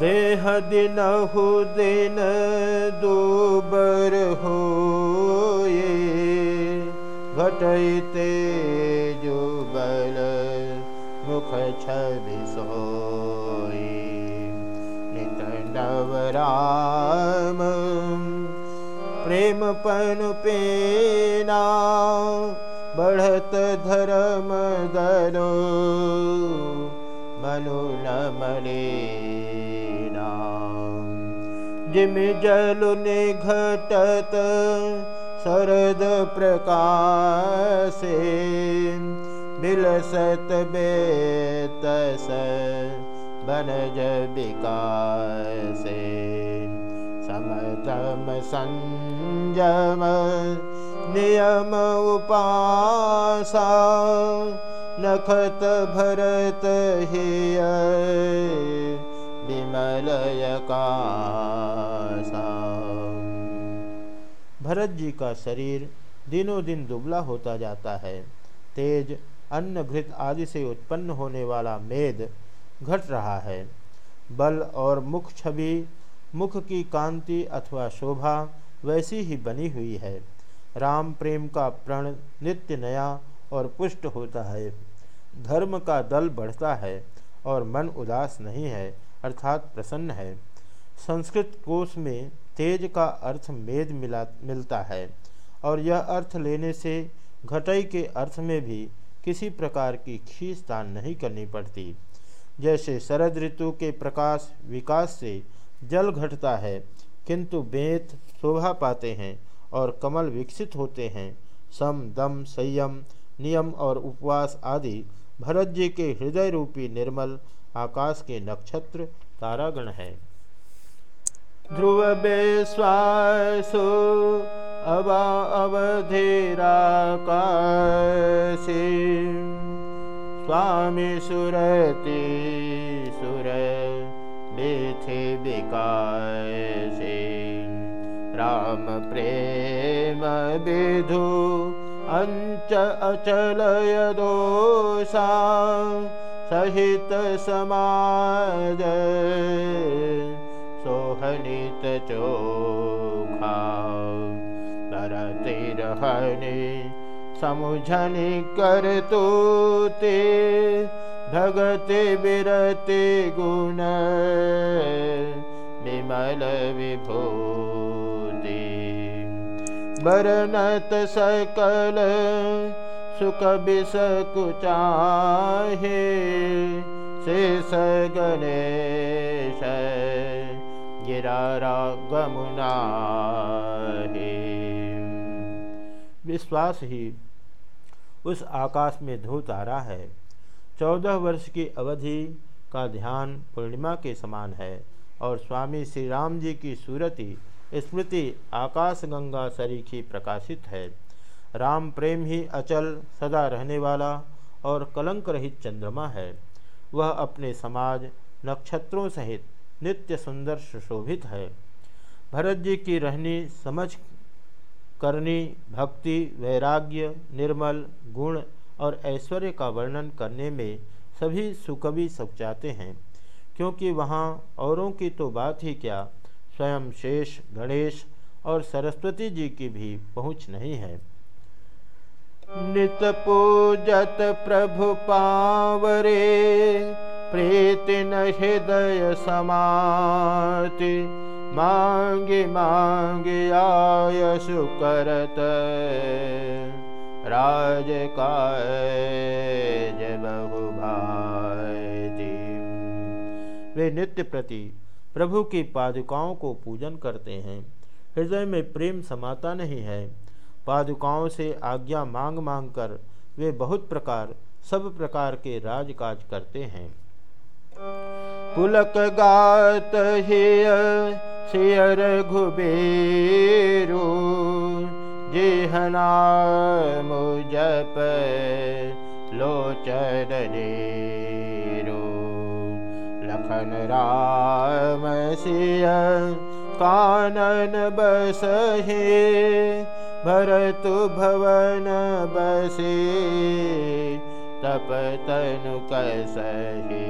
देह दिनहु दिन दूबर हो घटते जो बल मुख छवि सोई नित नवराम प्रेम पन पेना बढ़त धर्म दरो मनु न मलेना जिम जल ने घटत शरद प्रकाशे बिलसत बेतस बनज विकासे। समतम संजम नियम उपासा नखत भरत हिय विमलय का भरत जी का शरीर दिनों दिन दुबला होता जाता है। तेज अन्न घृत आदि से उत्पन्न होने वाला मेद घट रहा है। बल और मुख छवि, मुख की कांति अथवा शोभा वैसी ही बनी हुई है। राम प्रेम का प्रण नित्य नया और पुष्ट होता है। धर्म का दल बढ़ता है और मन उदास नहीं है। अर्थात प्रसन्न है। संस्कृत कोश में तेज का अर्थ मेद मिला, मिलता है और यह अर्थ लेने से घटई के अर्थ में भी किसी प्रकार की खींचतान नहीं करनी पड़ती। जैसे शरद ऋतु के प्रकाश, विकास से जल घटता है, किंतु बेत शोभा पाते हैं और कमल विकसित होते हैं। सम, दम, संयम, नियम और उपवास आदि भरत जी के हृदय रूपी निर्मल आकाश के नक्षत्र तारागण है। ध्रुव बेश्वासो अवा अवधिराकाशे। स्वामी सुरति सुर बेथे विकासे राम प्रेम विधु अंच अचलय दोषा। सहित समाज सोहनित चोखा तरति रहने समुझनि कर तो ते भगति विरति गुण विमल विभूति। बरनत सकल सुख बिसकुचाहे शेष गणेश गिरारा गमुना विश्वास ही उस आकाश में धो तारा है। चौदह वर्ष की अवधि का ध्यान पूर्णिमा के समान है और स्वामी श्री राम जी की सूरति, स्मृति आकाश गंगा सरीखी प्रकाशित है। राम प्रेम ही अचल सदा रहने वाला और कलंक रहित चंद्रमा है। वह अपने समाज, नक्षत्रों सहित नित्य सुंदर सुशोभित है। भरत जी की रहनी, समझ करनी, भक्ति, वैराग्य, निर्मल, गुण और ऐश्वर्य का वर्णन करने में सभी सुकवि सब चाहते हैं, क्योंकि वहाँ औरों की तो बात ही क्या, स्वयं शेष, गणेश और सरस्वती जी की भी पहुँच नहीं है। नित पूजत प्रभु पावरे, प्रीति न हृदय समाति। मांगे मांगे आय सुकरत राज वे नित्य प्रति प्रभु की पादुकाओं को पूजन करते हैं। हृदय में प्रेम समाता नहीं है। पादुकाओं से आज्ञा मांग मांग कर वे बहुत प्रकार, सब प्रकार के राजकाज करते हैं। पुलक गात सियर घुबेरो जेहना लखन राम सिय कानन बसहे भरत भवन बसे तप तनु कसहे।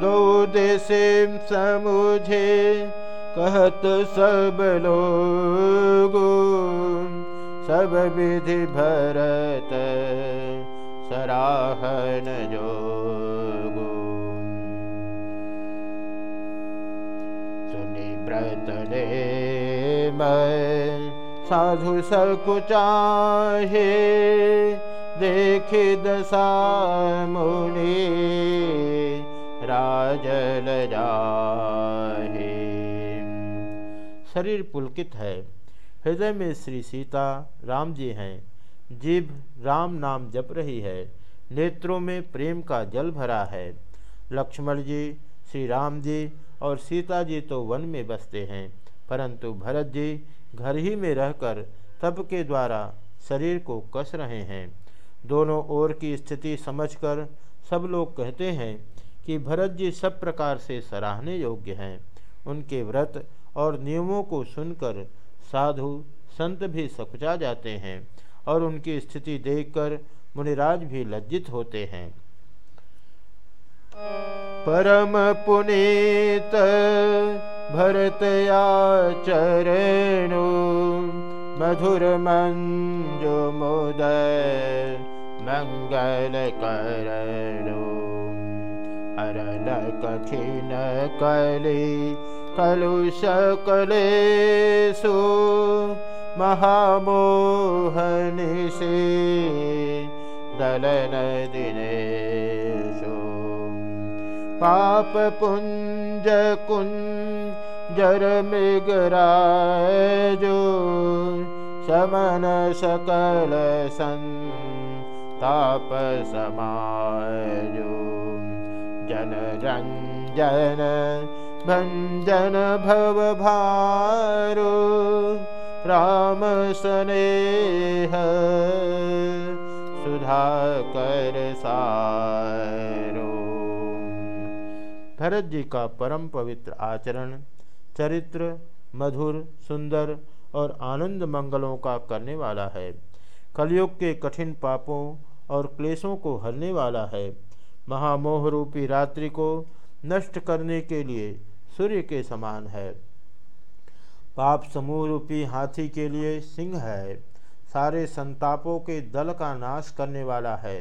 दो देशे समुझे कहत सब लोगो सब विधि भरत सराहन जोगो। सुनि व्रत ले मैं साधु सकुचाहे देख दशा मुनि राजल जाहे। शरीर पुलकित है। हृदय में श्री सीता राम जी हैं। जीभ राम नाम जप रही है। नेत्रों में प्रेम का जल भरा है। लक्ष्मण जी, श्री राम जी और सीता जी तो वन में बसते हैं। परंतु भरत जी घर ही में रहकर तप के द्वारा शरीर को कस रहे हैं। दोनों ओर की स्थिति समझकर सब लोग कहते हैं कि भरत जी सब प्रकार से सराहने योग्य हैं। उनके व्रत और नियमों को सुनकर साधु संत भी सकुचा जाते हैं और उनकी स्थिति देखकर मुनिराज भी लज्जित होते हैं। परम पुनीत भरतया चरेणु मधुर मञ्जु अरल कठिन कलि कलुष कलेसु महमोहनिशे दलन दिनेषु पाप कुञ्जर मृगराजो समन सकल सन् समायो जन रञ्जन भञ्जन भवभारु सुधाकर सुधा भरत जी का परम पवित्र आचरण, चरित्र, मधुर, सुंदर और आनंद मंगलों का करने वाला है। कलयुग के कठिन पापों और क्लेशों को हरने वाला है। महामोह रूपी रात्रि को नष्ट करने के लिए सूर्य के समान है। पाप समूह रूपी हाथी के लिए सिंह है। सारे संतापों के दल का नाश करने वाला है।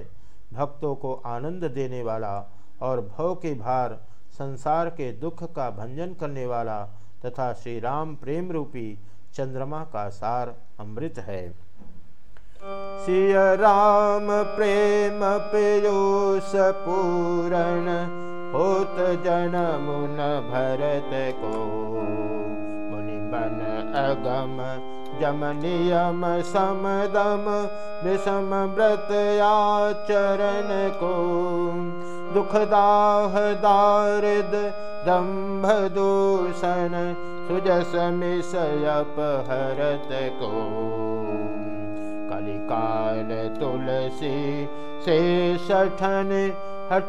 भक्तों को आनंद देने वाला और भव के भार संसार के दुख का भंजन करने वाला तथा श्री राम प्रेम रूपी चंद्रमा का सार अमृत है। सिय राम प्रेम पेयोस पूरण होत जनमुन भरत को। मुनि मन अगम जम नियम समदम विषम व्रत आचरण को। दुखदाह दारिद दम्भ दूषण सुजस मिसयप हरत को। कलिकाल तुलसी से सठन हठ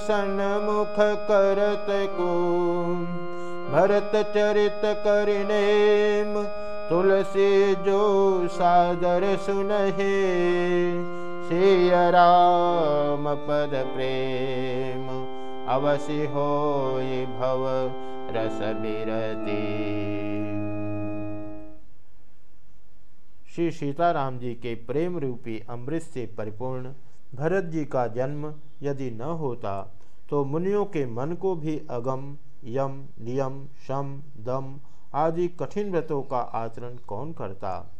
सन्मुख करत को। भरत चरित करनेम तुलसी जो सादर सुनहे सिय राम पद प्रेम अवश्य हो भव रस बिरती श्री सीताराम जी के प्रेम रूपी अमृत से परिपूर्ण भरत जी का जन्म यदि न होता तो मुनियों के मन को भी अगम, यम, नियम, शम, दम आदि कठिन व्रतों का आचरण कौन करता?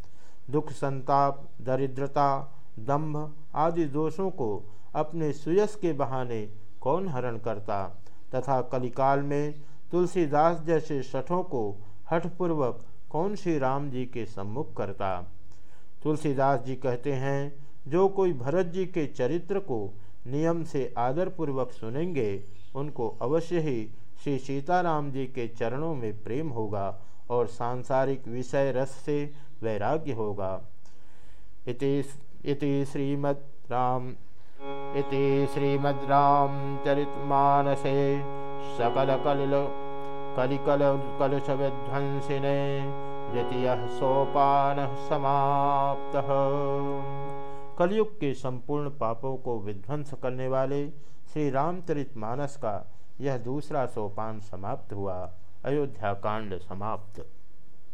दुख संताप, दरिद्रता दंभ आदि दोषों को अपने सुयस के बहाने कौन हरण करता? तथा कलिकाल में तुलसीदास जैसे शठों को हठपूर्वक कौन श्री राम जी के सम्मुख करता? तुलसीदास जी कहते हैं, जो कोई भरत जी के चरित्र को नियम से आदरपूर्वक सुनेंगे, उनको अवश्य ही श्री सीताराम जी के चरणों में प्रेम होगा और सांसारिक विषय रस से वैराग्य होगा। इति इति श्रीमद् राम। इति श्रीमद् रामचरितमानसे सकल कलिल कलिकल कलुष विध्वंसिने द्वितीय सोपान समाप्त। कलयुग के संपूर्ण पापों को विध्वंस करने वाले श्री रामचरित मानस का यह दूसरा सोपान समाप्त हुआ। अयोध्या कांड समाप्त।